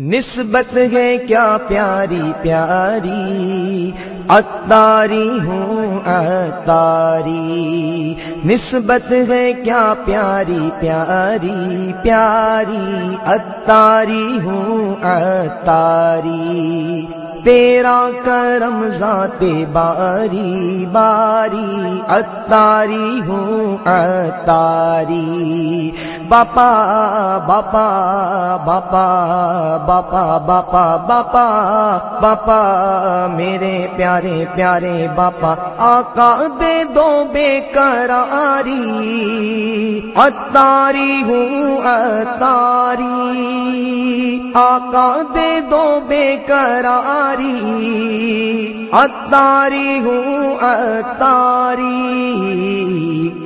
نسبت ہے کیا پیاری پیاری اتاری ہوں اتاری نسبت ہے کیا پیاری پیاری پیاری اتاری ہوں اتاری تیرا کرم ذات باری باری، اتاری ہوں، اتاری۔ باپا باپا باپا باپا باپا باپا باپا، میرے پیارے پیارے باپا، آقا دے دو بے کراری اتاری ہوں، اتاری۔ آقا دے دو بے کراری اتاری ہوں، اتاری،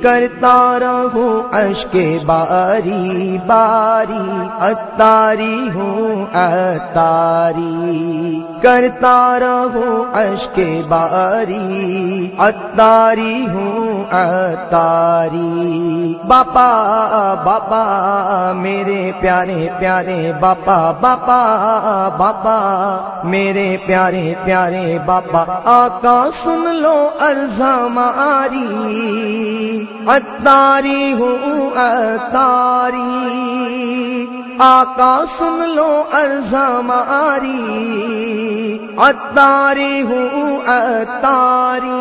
کرتا رہوں اشک باری باری، اتاری ہوں، اتاری، کرتا رہوں اشک باری، اتاری ہوں، اتاری۔ باپا باپا، میرے پیارے پیارے باپا باپا باپا، میرے پیارے پیارے باپا آقا سن لو ارزا ماری اتاری ہوں اتاری آقا سن لو ارزا ماری اتاری ہوں اتاری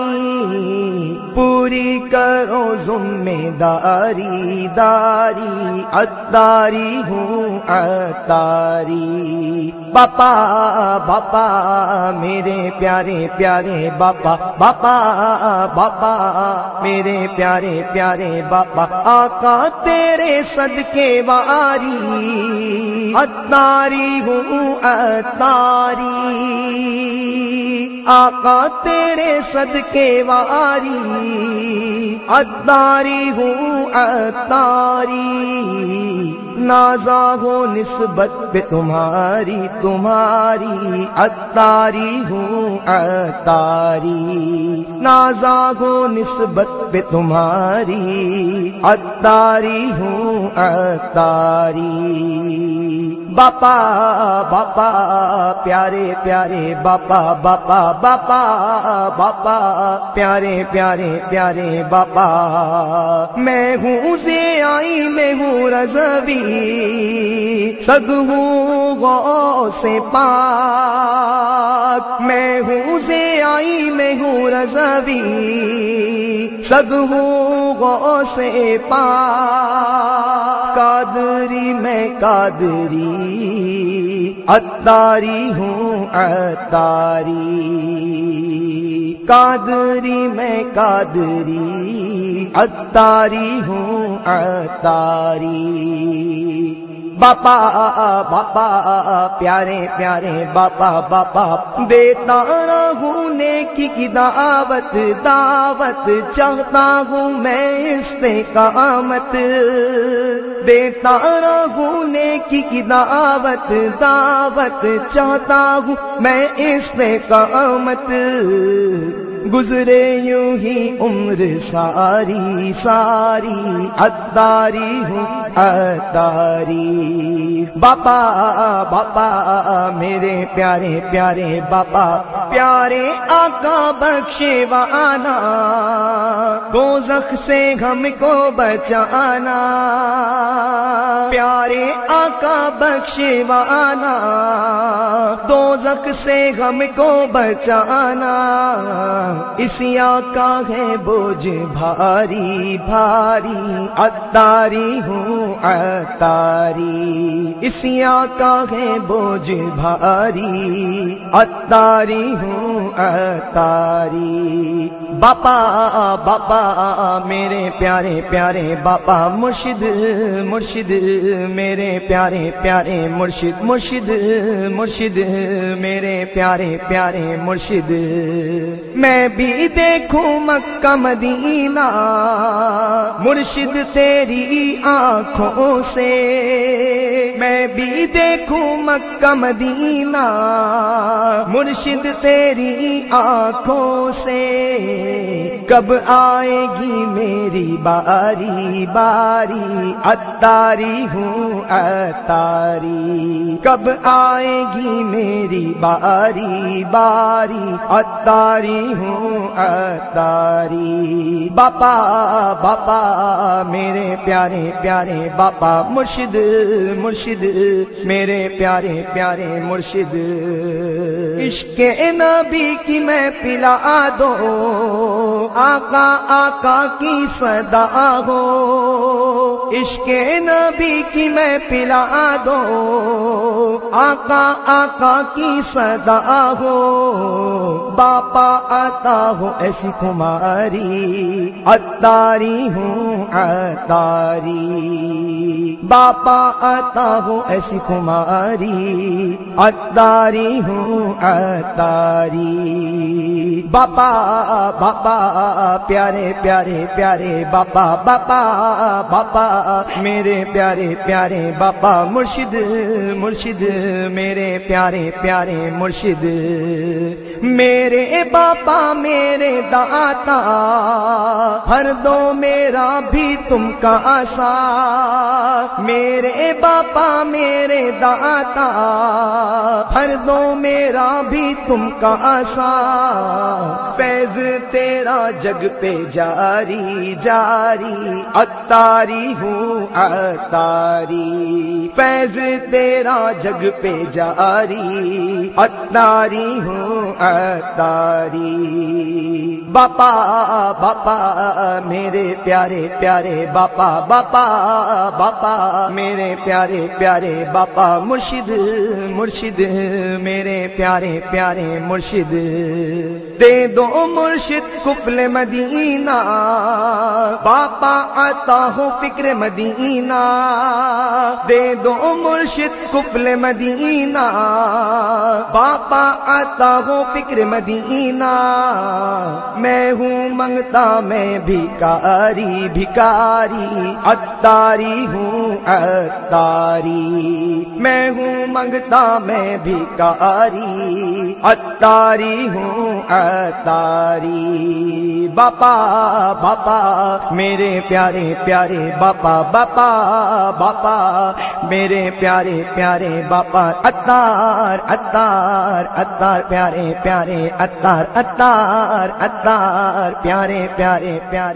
پوری کرو ذمہ داری داری۔ اتاری ہوں اتاری باپا باپا، میرے پیارے پیارے باپا باپا باپا، میرے پیارے پیارے باپا۔ آقا تیرے صدقے واری اتاری ہوں اتاری۔ آقا تیرے صدقے واری۔ اتاری ہوں اتاری نازا ہو نسبت پہ تمہاری تمہاری اتاری ہوں اتاری نازا ہو نسبت پہ تمہاری اتاری ہوں اتاری باپا باپا پیارے پیارے باپا باپا باپا باپا پیارے پیارے پیارے باپا میں ہوں سے آئی میں ہوں رضوی سگ ہوں سے پاک میں ہوں سے آئی میں ہوں رضوی سگ ہوں سے پاک قادری میں قادری۔ اتاری ہوں اتاری قادری میں قادری۔ اتاری ہوں اتاری باپا باپا پیارے پیارے باپا باپا دیتا رہوں نیکی کی دعوت دعوت چاہتا ہوں میں استقامت دیتا رہوں نیکی کی دعوت دعوت چاہتا ہوں میں استقامت گزرے یوں ہی عمر ساری ساری اتاری ہوں اتاری باپا باپا، میرے پیارے پیارے باپا، پیارے آقا بخشے وانا۔ دوزخ سے ہم کو بچانا۔ پیارے آقا بخشے وانا۔ دوزخ سے ہم کو بچانا۔ اسیا کا ہے بوجھ بھاری بھاری اتاری ہوں اتاری اسیا کا ہے بوجھ بھاری اتاری ہوں اتاری باپا باپا، میرے پیارے پیارے باپا، مرشد مرشد، میرے پیارے پیارے مرشد مرشد مرشد، میرے پیارے پیارے مرشد۔ میں بھی دیکھوں مکہ، مدینہ، مرشد تیری آنکھوں سے۔ میں بھی دیکھوں مکہ، مدینہ، مرشد تیری آنکھوں سے۔ کب آئے گی میری باری باری۔ اتاری ہوں اتاری کب آئے گی میری باری باری۔ اتاری ہوں اتاری باپا باپا، میرے پیارے پیارے باپا، مرشد مرشد۔ میرے پیارے پیارے مرشد۔ عشق نبی کی میں پلا دو، آقا آقا کی صدا ہو، عشق نبی کی میں پلا دو آقا آقا کی صدا ہو، باپا آتا ہو ایسی کماری اتاری ہوں اتاری باپا آتا ہو ایسی کماری اتاری ہوں اتاری باپا باپا، پیارے پیارے پیارے باپا باپا باپا، میرے پیارے پیارے باپا، مرشد مرشد۔ میرے پیارے پیارے مرشد، میرے باپا، میرے داتا، ہر دو میرا بھی تم کا آسا۔ میرے باپا، میرے داتا، ہر دو میرا بھی تم کا آسا۔ فیض تیرا جگ پہ جاری جاری، اتاری ہوں، اتاری۔ فیض تیرا جگ پہ جاری اتاری ہوں اتاری باپا باپا، میرے پیارے پیارے باپا باپا باپا، میرے پیارے پیارے باپا، مرشد مرشد، میرے پیارے پیارے مرشد۔ دے دو مرشد کپل مدینہ، باپا آتا ہوں فکر مدینہ۔ دے دو مرشد کپل مدینہ باپا آتا ہوں فکر مدینہ۔ میں ہوں منگتا میں بھکاری بھکاری اتاری ہوں اتاری میں ہوں منگتا میں بھکاری اتاری ہوں اتاری باپا باپا، میرے پیارے پیارے باپا باپا باپا، میرے پیارے پیارے باپا۔ اتار اتار اتار پیارے پیارے اتار اتار اتار پیارے پیارے پیارے۔